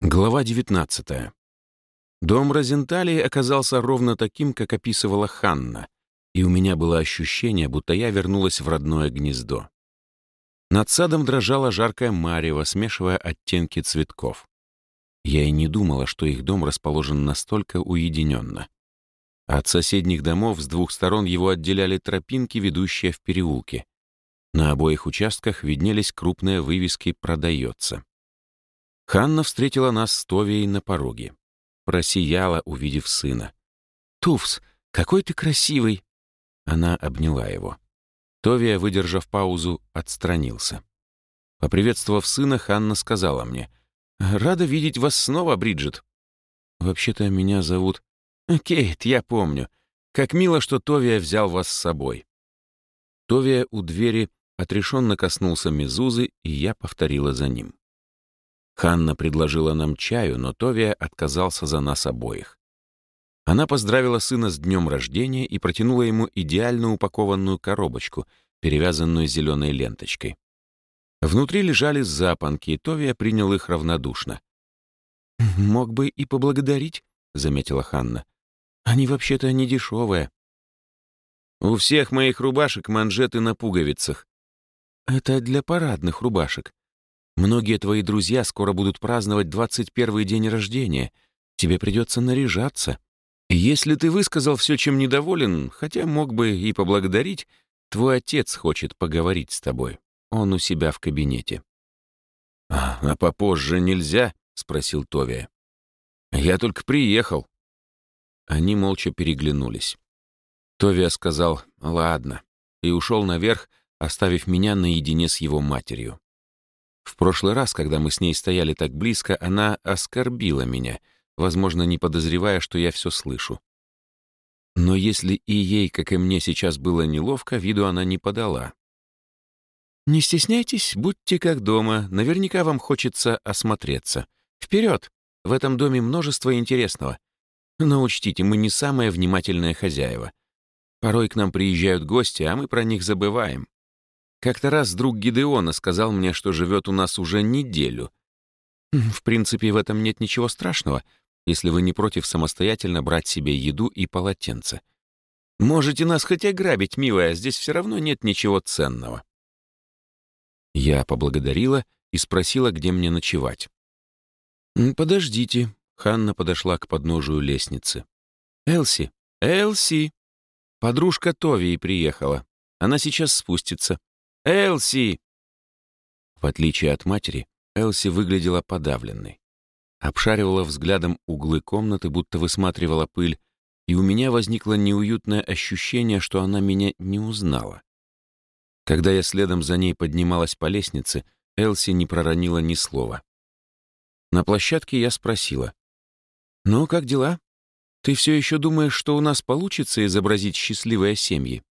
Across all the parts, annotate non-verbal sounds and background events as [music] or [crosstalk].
Глава 19. Дом Розенталии оказался ровно таким, как описывала Ханна, и у меня было ощущение, будто я вернулась в родное гнездо. Над садом дрожала жаркая марево, смешивая оттенки цветков. Я и не думала, что их дом расположен настолько уединенно. От соседних домов с двух сторон его отделяли тропинки, ведущие в переулки. На обоих участках виднелись крупные вывески «Продается». Ханна встретила нас с Товией на пороге. Просияла, увидев сына. «Туфс, какой ты красивый!» Она обняла его. Товия, выдержав паузу, отстранился. Поприветствовав сына, Ханна сказала мне, «Рада видеть вас снова, Бриджит». «Вообще-то меня зовут...» «Кейт, я помню. Как мило, что Товия взял вас с собой». Товия у двери отрешенно коснулся Мезузы, и я повторила за ним. Ханна предложила нам чаю, но Товия отказался за нас обоих. Она поздравила сына с днем рождения и протянула ему идеально упакованную коробочку, перевязанную зеленой ленточкой. Внутри лежали запонки, и Товия принял их равнодушно. «Мог бы и поблагодарить», — заметила Ханна. «Они вообще-то не дешевые». «У всех моих рубашек манжеты на пуговицах». «Это для парадных рубашек. Многие твои друзья скоро будут праздновать 21 день рождения. Тебе придется наряжаться. Если ты высказал все, чем недоволен, хотя мог бы и поблагодарить, твой отец хочет поговорить с тобой. Он у себя в кабинете». «А, а попозже нельзя?» — спросил Товия. «Я только приехал». Они молча переглянулись. Товия сказал «Ладно» и ушел наверх, оставив меня наедине с его матерью. В прошлый раз, когда мы с ней стояли так близко, она оскорбила меня, возможно, не подозревая, что я все слышу. Но если и ей, как и мне, сейчас было неловко, виду она не подала. «Не стесняйтесь, будьте как дома, наверняка вам хочется осмотреться. Вперед! В этом доме множество интересного. Но учтите, мы не самые внимательные хозяева. Порой к нам приезжают гости, а мы про них забываем. Как-то раз друг Гидеона сказал мне, что живет у нас уже неделю. В принципе, в этом нет ничего страшного, если вы не против самостоятельно брать себе еду и полотенце. Можете нас хоть ограбить, милая, здесь все равно нет ничего ценного. Я поблагодарила и спросила, где мне ночевать. «Подождите», — Ханна подошла к подножию лестницы. «Элси, Элси!» Подружка Товии приехала. Она сейчас спустится. «Элси!» В отличие от матери, Элси выглядела подавленной. Обшаривала взглядом углы комнаты, будто высматривала пыль, и у меня возникло неуютное ощущение, что она меня не узнала. Когда я следом за ней поднималась по лестнице, Элси не проронила ни слова. На площадке я спросила. «Ну, как дела? Ты все еще думаешь, что у нас получится изобразить счастливые семьи?»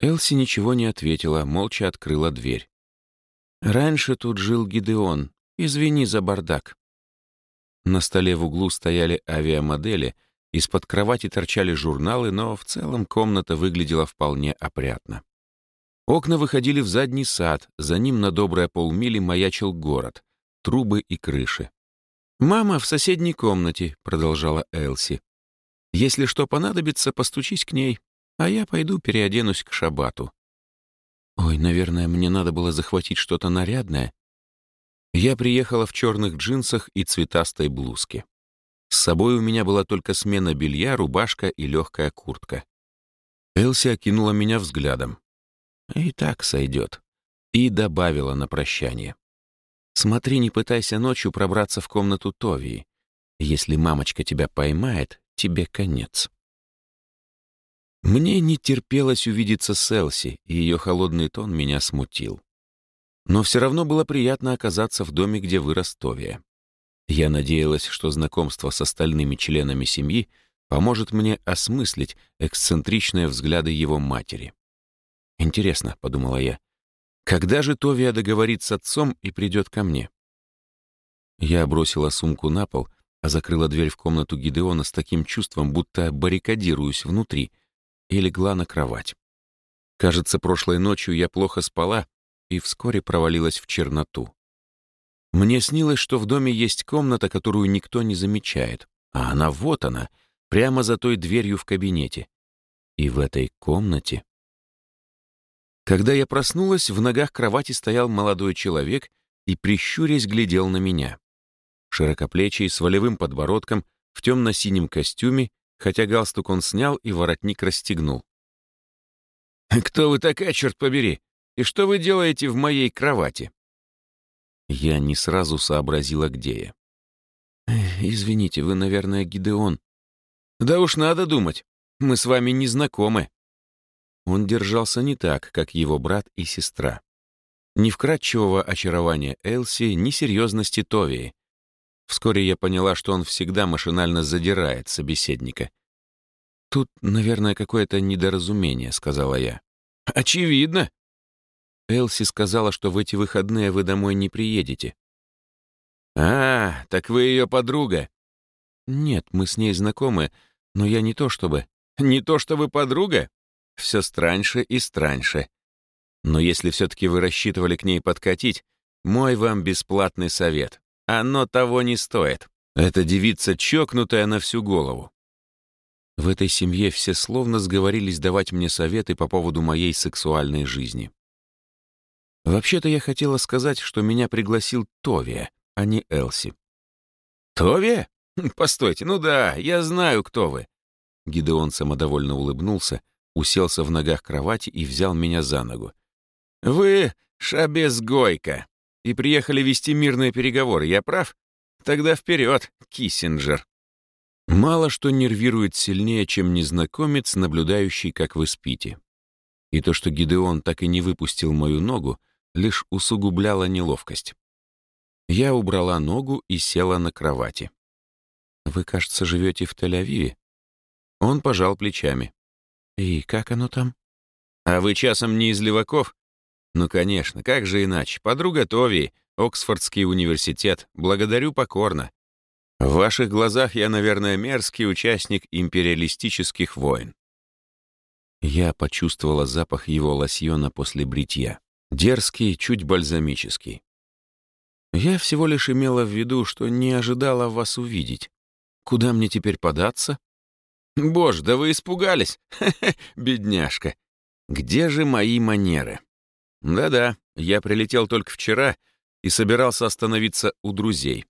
Элси ничего не ответила, молча открыла дверь. «Раньше тут жил Гидеон. Извини за бардак». На столе в углу стояли авиамодели, из-под кровати торчали журналы, но в целом комната выглядела вполне опрятно. Окна выходили в задний сад, за ним на добрые полмили маячил город, трубы и крыши. «Мама в соседней комнате», — продолжала Элси. «Если что понадобится, постучись к ней а я пойду переоденусь к шабату. Ой, наверное, мне надо было захватить что-то нарядное. Я приехала в черных джинсах и цветастой блузке. С собой у меня была только смена белья, рубашка и легкая куртка. Элси окинула меня взглядом. И так сойдет. И добавила на прощание. Смотри, не пытайся ночью пробраться в комнату Товии. Если мамочка тебя поймает, тебе конец. Мне не терпелось увидеться с Элси, и ее холодный тон меня смутил. Но все равно было приятно оказаться в доме, где вырос Товия. Я надеялась, что знакомство с остальными членами семьи поможет мне осмыслить эксцентричные взгляды его матери. «Интересно», — подумала я, — «когда же Товия договорит с отцом и придет ко мне?» Я бросила сумку на пол, а закрыла дверь в комнату Гидеона с таким чувством, будто баррикадируюсь внутри, и легла на кровать. Кажется, прошлой ночью я плохо спала и вскоре провалилась в черноту. Мне снилось, что в доме есть комната, которую никто не замечает, а она вот она, прямо за той дверью в кабинете. И в этой комнате... Когда я проснулась, в ногах кровати стоял молодой человек и, прищурясь, глядел на меня. Широкоплечий, с волевым подбородком, в темно-синем костюме, хотя галстук он снял и воротник расстегнул. «Кто вы такая, черт побери? И что вы делаете в моей кровати?» Я не сразу сообразила, где я. «Извините, вы, наверное, Гидеон». «Да уж надо думать. Мы с вами не знакомы». Он держался не так, как его брат и сестра. Ни вкрадчивого очарования Элси, ни серьезности Товии. Вскоре я поняла, что он всегда машинально задирает собеседника. «Тут, наверное, какое-то недоразумение», — сказала я. «Очевидно». Элси сказала, что в эти выходные вы домой не приедете. «А, так вы ее подруга?» «Нет, мы с ней знакомы, но я не то чтобы...» «Не то чтобы подруга?» Все страньше и страньше. Но если все-таки вы рассчитывали к ней подкатить, мой вам бесплатный совет. Оно того не стоит. Эта девица чокнутая на всю голову. В этой семье все словно сговорились давать мне советы по поводу моей сексуальной жизни. Вообще-то я хотела сказать, что меня пригласил Товия, а не Элси. «Товия? [laughs] Постойте, ну да, я знаю, кто вы». Гидеон самодовольно улыбнулся, уселся в ногах кровати и взял меня за ногу. «Вы Шабес Гойко и приехали вести мирные переговоры, я прав? Тогда вперед, Киссинджер!» Мало что нервирует сильнее, чем незнакомец, наблюдающий, как вы спите. И то, что Гидеон так и не выпустил мою ногу, лишь усугубляло неловкость. Я убрала ногу и села на кровати. «Вы, кажется, живете в Тель-Авиве?» Он пожал плечами. «И как оно там?» «А вы часом не из леваков?» «Ну, конечно, как же иначе? Подруга Тови, Оксфордский университет. Благодарю покорно. В ваших глазах я, наверное, мерзкий участник империалистических войн». Я почувствовала запах его лосьона после бритья. Дерзкий, чуть бальзамический. Я всего лишь имела в виду, что не ожидала вас увидеть. Куда мне теперь податься? Боже, да вы испугались! [laughs] бедняжка. Где же мои манеры? Да-да, я прилетел только вчера и собирался остановиться у друзей.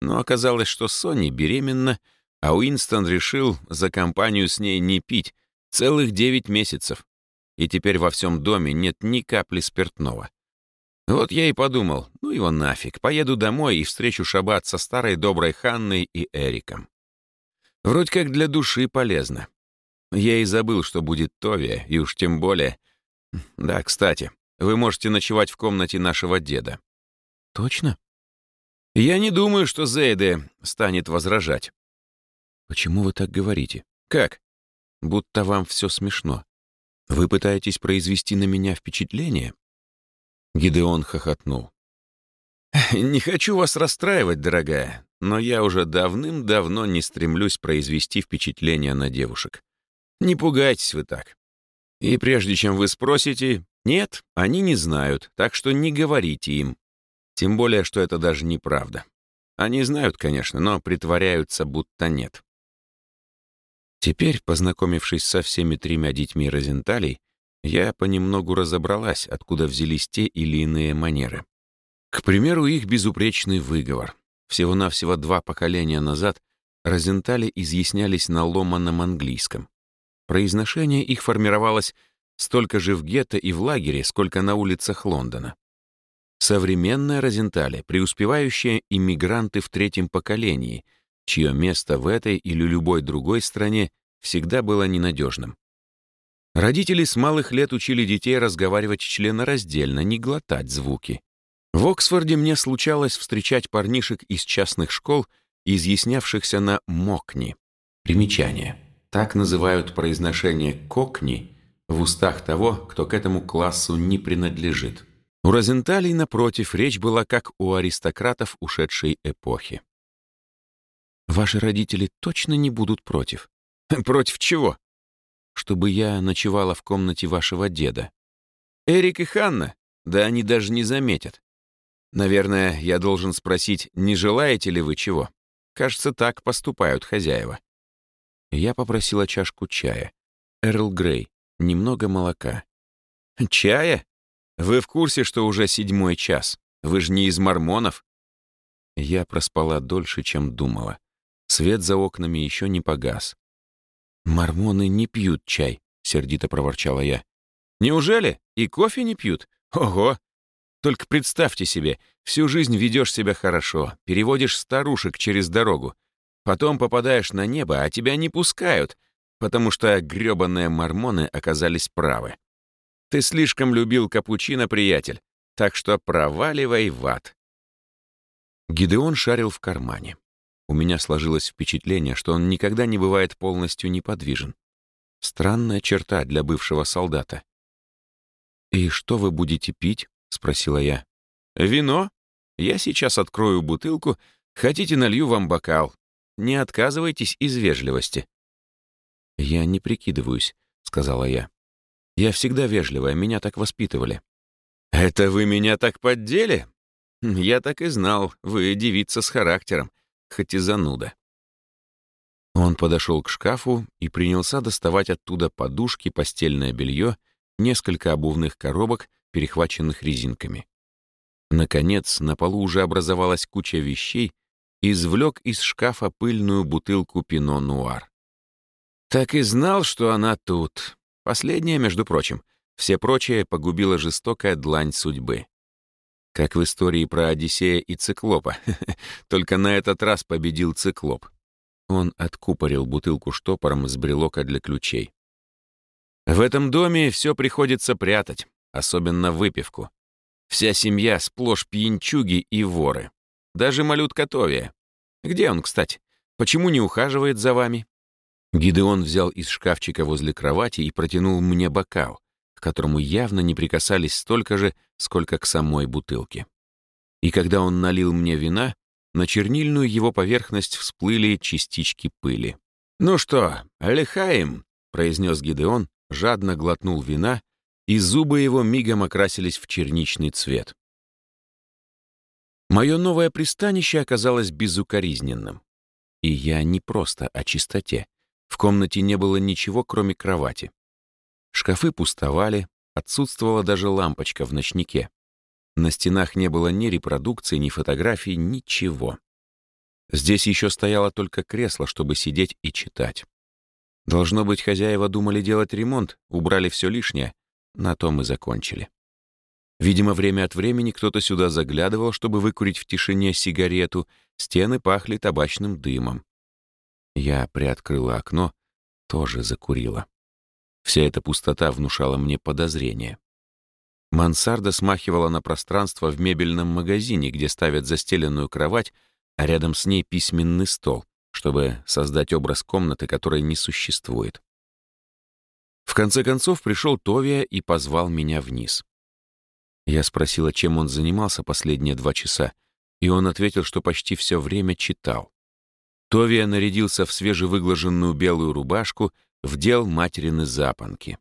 Но оказалось, что Сони беременна, а Уинстон решил за компанию с ней не пить целых девять месяцев. И теперь во всем доме нет ни капли спиртного. Вот я и подумал, ну его нафиг, поеду домой и встречу шаббат со старой доброй Ханной и Эриком. Вроде как для души полезно. Я и забыл, что будет Товия, и уж тем более... Да, кстати, вы можете ночевать в комнате нашего деда». «Точно?» «Я не думаю, что Зейде станет возражать». «Почему вы так говорите?» «Как?» «Будто вам все смешно. Вы пытаетесь произвести на меня впечатление?» Гидеон хохотнул. «Не хочу вас расстраивать, дорогая, но я уже давным-давно не стремлюсь произвести впечатление на девушек. Не пугайтесь вы так. И прежде чем вы спросите, нет, они не знают, так что не говорите им. Тем более, что это даже неправда. Они знают, конечно, но притворяются, будто нет. Теперь, познакомившись со всеми тремя детьми Розенталей, я понемногу разобралась, откуда взялись те или иные манеры. К примеру, их безупречный выговор. Всего-навсего два поколения назад Розентали изъяснялись на ломаном английском. Произношение их формировалось столько же в гетто и в лагере, сколько на улицах Лондона. Современная Розентали, преуспевающие иммигранты в третьем поколении, чье место в этой или любой другой стране всегда было ненадежным. Родители с малых лет учили детей разговаривать членораздельно, не глотать звуки. В Оксфорде мне случалось встречать парнишек из частных школ, изъяснявшихся на «мокни». Примечание. Так называют произношение «кокни» в устах того, кто к этому классу не принадлежит. У Розенталей, напротив, речь была как у аристократов ушедшей эпохи. «Ваши родители точно не будут против?» [laughs] «Против чего?» «Чтобы я ночевала в комнате вашего деда». «Эрик и Ханна? Да они даже не заметят. Наверное, я должен спросить, не желаете ли вы чего? Кажется, так поступают хозяева. Я попросила чашку чая. Эрл Грей, немного молока. Чая? Вы в курсе, что уже седьмой час? Вы же не из мормонов? Я проспала дольше, чем думала. Свет за окнами еще не погас. «Мормоны не пьют чай», — сердито проворчала я. «Неужели? И кофе не пьют? Ого! Только представьте себе, всю жизнь ведешь себя хорошо, переводишь старушек через дорогу, потом попадаешь на небо, а тебя не пускают, потому что грёбаные мормоны оказались правы. Ты слишком любил капучино, приятель, так что проваливай в ад». Гидеон шарил в кармане. У меня сложилось впечатление, что он никогда не бывает полностью неподвижен. Странная черта для бывшего солдата. «И что вы будете пить?» — спросила я. «Вино? Я сейчас открою бутылку. Хотите, налью вам бокал. Не отказывайтесь из вежливости». «Я не прикидываюсь», — сказала я. «Я всегда вежливая, меня так воспитывали». «Это вы меня так поддели? Я так и знал, вы девица с характером хоть и зануда. Он подошел к шкафу и принялся доставать оттуда подушки, постельное белье, несколько обувных коробок, перехваченных резинками. Наконец, на полу уже образовалась куча вещей, извлек из шкафа пыльную бутылку пино-нуар. Так и знал, что она тут. Последняя, между прочим. Все прочее погубила жестокая длань судьбы. Как в истории про Одиссея и Циклопа. [laughs] Только на этот раз победил Циклоп. Он откупорил бутылку штопором с брелока для ключей. В этом доме все приходится прятать, особенно выпивку. Вся семья сплошь пьянчуги и воры. Даже малютка Товия. Где он, кстати? Почему не ухаживает за вами? Гидеон взял из шкафчика возле кровати и протянул мне бокал, к которому явно не прикасались столько же, сколько к самой бутылке. И когда он налил мне вина, на чернильную его поверхность всплыли частички пыли. «Ну что, лихаем», — произнес Гидеон, жадно глотнул вина, и зубы его мигом окрасились в черничный цвет. Мое новое пристанище оказалось безукоризненным. И я не просто о чистоте. В комнате не было ничего, кроме кровати. Шкафы пустовали, отсутствовала даже лампочка в ночнике. На стенах не было ни репродукции, ни фотографий, ничего. Здесь еще стояло только кресло, чтобы сидеть и читать. Должно быть, хозяева думали делать ремонт, убрали все лишнее. На том и закончили. Видимо, время от времени кто-то сюда заглядывал, чтобы выкурить в тишине сигарету, стены пахли табачным дымом. Я приоткрыла окно, тоже закурила. Вся эта пустота внушала мне подозрение. Мансарда смахивала на пространство в мебельном магазине, где ставят застеленную кровать, а рядом с ней письменный стол, чтобы создать образ комнаты, которой не существует. В конце концов пришел Товия и позвал меня вниз. Я спросила, чем он занимался последние два часа, и он ответил, что почти все время читал. Товия нарядился в свежевыглаженную белую рубашку вдел материны запонки.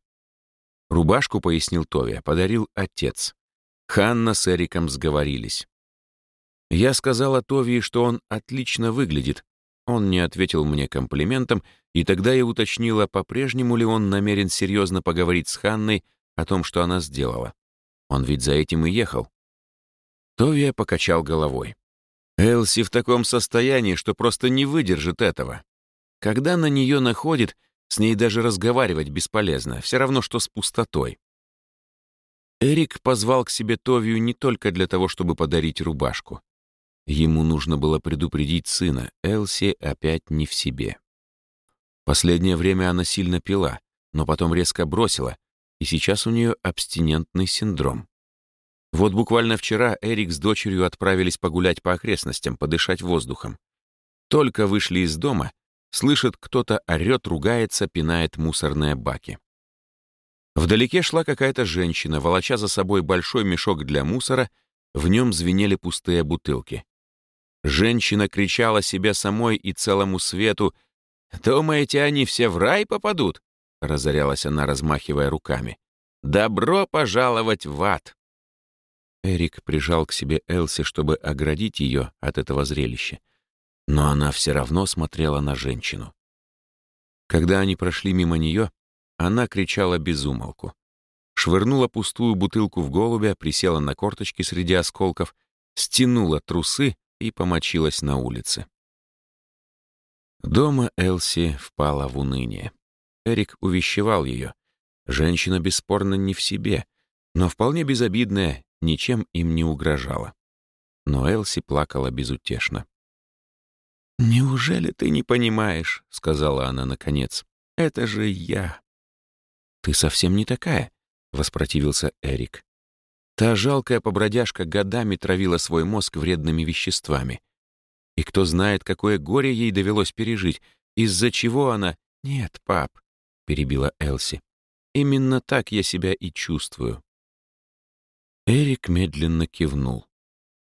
Рубашку, пояснил Товия, подарил отец. Ханна с Эриком сговорились. Я сказала Товии, что он отлично выглядит. Он не ответил мне комплиментом, и тогда я уточнила, по-прежнему ли он намерен серьезно поговорить с Ханной о том, что она сделала. Он ведь за этим и ехал. Товия покачал головой. Элси в таком состоянии, что просто не выдержит этого. Когда на нее находит, с ней даже разговаривать бесполезно, все равно, что с пустотой. Эрик позвал к себе Товию не только для того, чтобы подарить рубашку. Ему нужно было предупредить сына, Элси опять не в себе. Последнее время она сильно пила, но потом резко бросила, и сейчас у нее абстинентный синдром. Вот буквально вчера Эрик с дочерью отправились погулять по окрестностям, подышать воздухом. Только вышли из дома, Слышит, кто-то орёт, ругается, пинает мусорные баки. Вдалеке шла какая-то женщина, волоча за собой большой мешок для мусора, в нем звенели пустые бутылки. Женщина кричала себе самой и целому свету «Думаете, они все в рай попадут?» — разорялась она, размахивая руками. «Добро пожаловать в ад!» Эрик прижал к себе Элси, чтобы оградить ее от этого зрелища. Но она все равно смотрела на женщину. Когда они прошли мимо нее, она кричала без умолку. Швырнула пустую бутылку в голубя, присела на корточки среди осколков, стянула трусы и помочилась на улице. Дома Элси впала в уныние. Эрик увещевал ее. Женщина бесспорно не в себе, но вполне безобидная, ничем им не угрожала. Но Элси плакала безутешно. «Неужели ты не понимаешь?» — сказала она наконец. «Это же я». «Ты совсем не такая», — воспротивился Эрик. Та жалкая побродяжка годами травила свой мозг вредными веществами. И кто знает, какое горе ей довелось пережить, из-за чего она... «Нет, пап», — перебила Элси, — «именно так я себя и чувствую». Эрик медленно кивнул.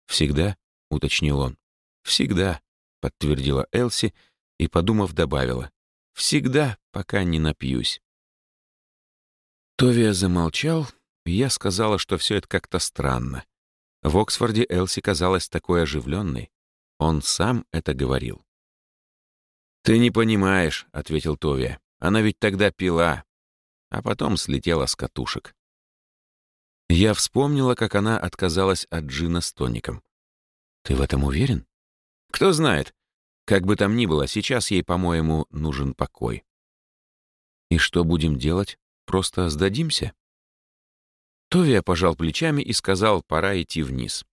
«Всегда?» — уточнил он. «Всегда», — подтвердила Элси и, подумав, добавила. «Всегда, пока не напьюсь». Товия замолчал, и я сказала, что все это как-то странно. В Оксфорде Элси казалась такой оживленной. Он сам это говорил. «Ты не понимаешь», — ответил Товия. «Она ведь тогда пила, а потом слетела с катушек». Я вспомнила, как она отказалась от джина с тоником. «Ты в этом уверен?» «Кто знает. Как бы там ни было, сейчас ей, по-моему, нужен покой». «И что будем делать? Просто сдадимся?» Товия пожал плечами и сказал, пора идти вниз.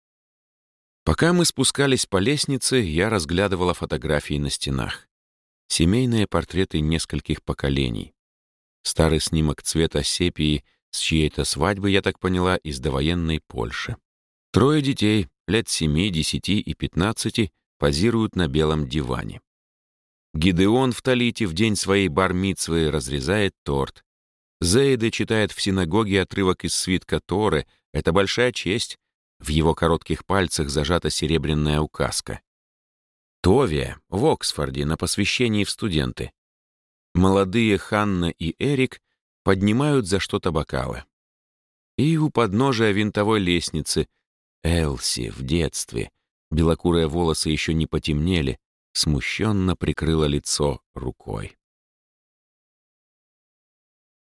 Пока мы спускались по лестнице, я разглядывала фотографии на стенах. Семейные портреты нескольких поколений. Старый снимок цвета сепии с чьей-то свадьбы, я так поняла, из довоенной Польши. Трое детей, лет семи, десяти и пятнадцати, позируют на белом диване. Гидеон в Талите в день своей бармитсвы разрезает торт. Зейде читает в синагоге отрывок из свитка Торы. Это большая честь, в его коротких пальцах зажата серебряная указка. Товия в Оксфорде на посвящении в студенты. Молодые Ханна и Эрик поднимают за что-то бокалы. И у подножия винтовой лестницы Элси в детстве, белокурые волосы еще не потемнели, смущенно прикрыла лицо рукой.